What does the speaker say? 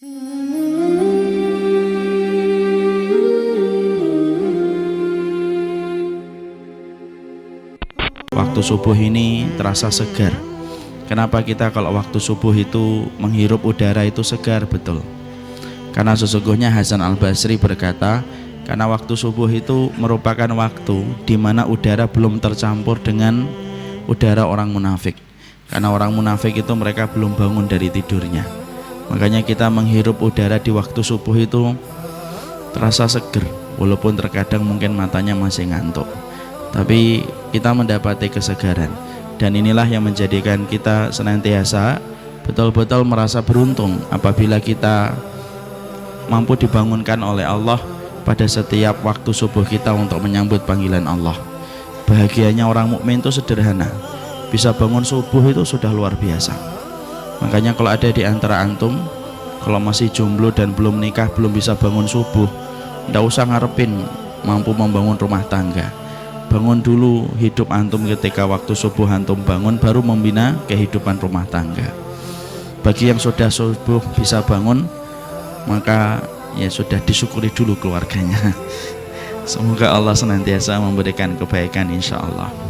Waktu subuh ini terasa segar. Kenapa kita kalau waktu subuh itu menghirup udara itu segar betul? Karena sesungguhnya Hasan Al Basri berkata, karena waktu subuh itu merupakan waktu di mana udara belum tercampur dengan udara orang munafik. Karena orang munafik itu mereka belum bangun dari tidurnya. Makanya kita menghirup udara di waktu subuh itu terasa seger, walaupun terkadang mungkin matanya masih ngantuk tapi kita mendapati kesegaran dan inilah yang menjadikan kita senantiasa betul-betul merasa beruntung apabila kita mampu dibangunkan oleh Allah pada setiap waktu subuh kita untuk menyambut panggilan Allah. Bahagianya orang mukmin itu sederhana. Bisa bangun subuh itu sudah luar biasa. Makanya kalau ada di antara antum kalau masih jomblo dan belum nikah belum bisa bangun subuh, ndak usah ngarepin mampu membangun rumah tangga. Bangun dulu hidup antum ketika waktu subuh antum bangun baru membina kehidupan rumah tangga. Bagi yang sudah subuh bisa bangun maka ya sudah disyukuri dulu keluarganya. Semoga Allah senantiasa memberikan kebaikan insya Allah